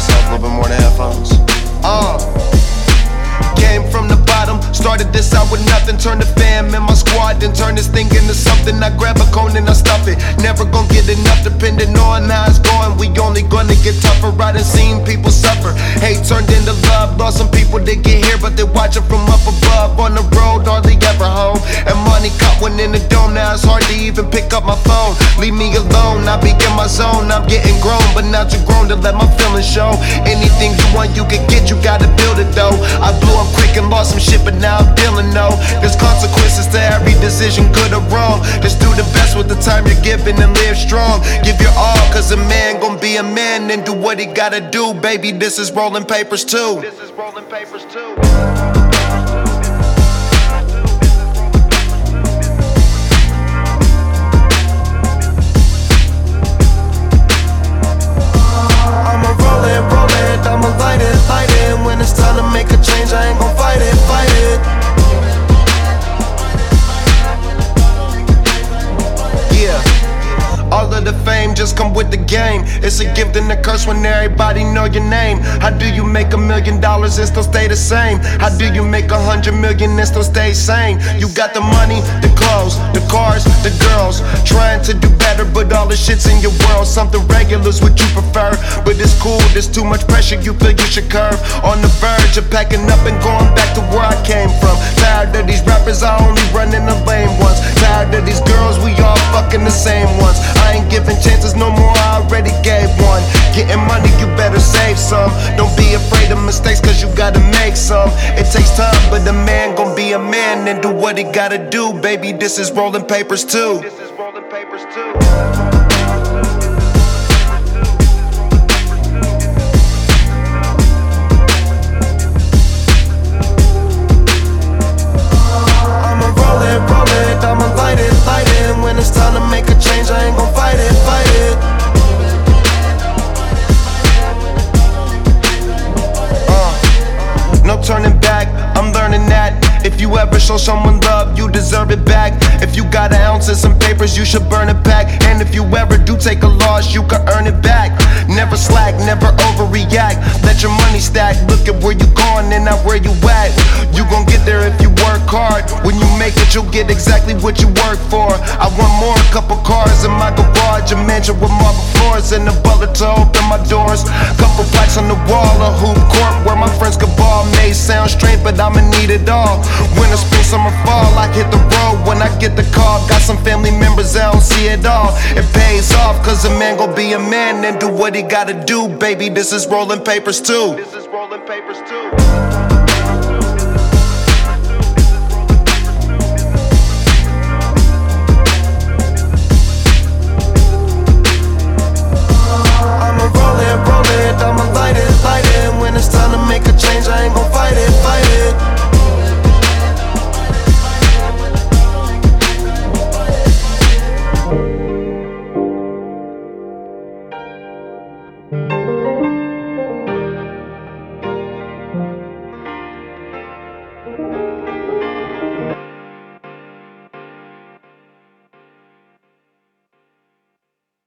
myself a little bit more than headphones. Uh, came from the bottom, started this out with nothing. Turned the fam in my squad, then turned this thing into something. I grab a cone and I stuff it. Never gonna get enough, depending on how it's going. We only gonna get tougher. I done seen people suffer. Hate turned into love. Lost some people that get here, but they watching from up above. On the road, hardly ever home. And money caught one in the dome, now it's hard to even pick up my phone. To let my feelings show. Anything you want, you can get. You gotta build it though. I blew up quick and lost some shit, but now I'm dealing no. There's consequences to every decision, good or wrong. Just do the best with the time you're given and live strong. Give your all, cause a man gon' be a man and do what he gotta do. Baby, this is rolling papers too. This is rolling papers too. It's a gift and a curse when everybody know your name. How do you make a million dollars and still stay the same? How do you make a hundred million and still stay sane? You got the money, the clothes, the cars, the girls. Trying to do better, but all the shit's in your world. Something regular's what you prefer. But it's cool, there's too much pressure, you feel you should curve. On the verge of packing up and going back to where I came from. Tired of these rappers, I only run in the lame ones. Tired of these girls, we fucking the same ones. I ain't giving chances no more, I already gave one. Getting money, you better save some. Don't be afraid of mistakes, cause you gotta make some. It takes time, but a man gon' be a man and do what he gotta do. Baby, this is rolling papers too. This is rolling papers too. Show someone love, you deserve it back. If you got an ounce and some papers, you should burn it back. And if you ever do take a loss, you can earn it back. Never slack, never overreact. Let your money stack. Look at where you going and not where you at. You gon' get there if you work hard. When you make it, you'll get exactly what you work for. I want more, a couple cars in my garage, a mansion with marble floors, and a bullet to open my doors. Couple plaques on the wall, a hoop court where my friends could ball. May sound strange, but I'ma need it all. Winter, spring, summer, fall, I hit the road when I get the call. Got some family members, I don't see it all. It pays off, cause a man gon' be a man and do what he gotta do. Baby, this is rolling papers too. This is rolling papers too.